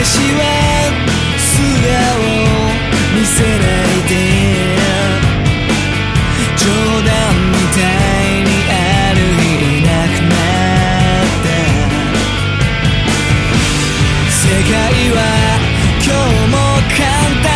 私は素顔見せないで冗談みたいにある日いなくなった。世界は今日も簡単。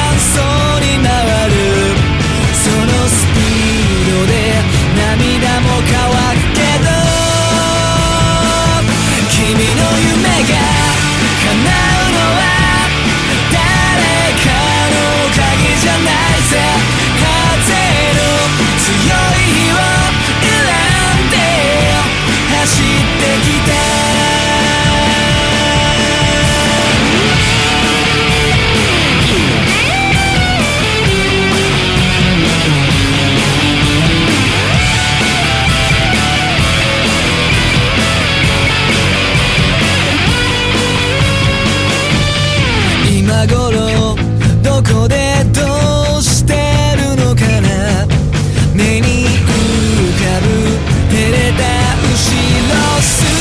she lost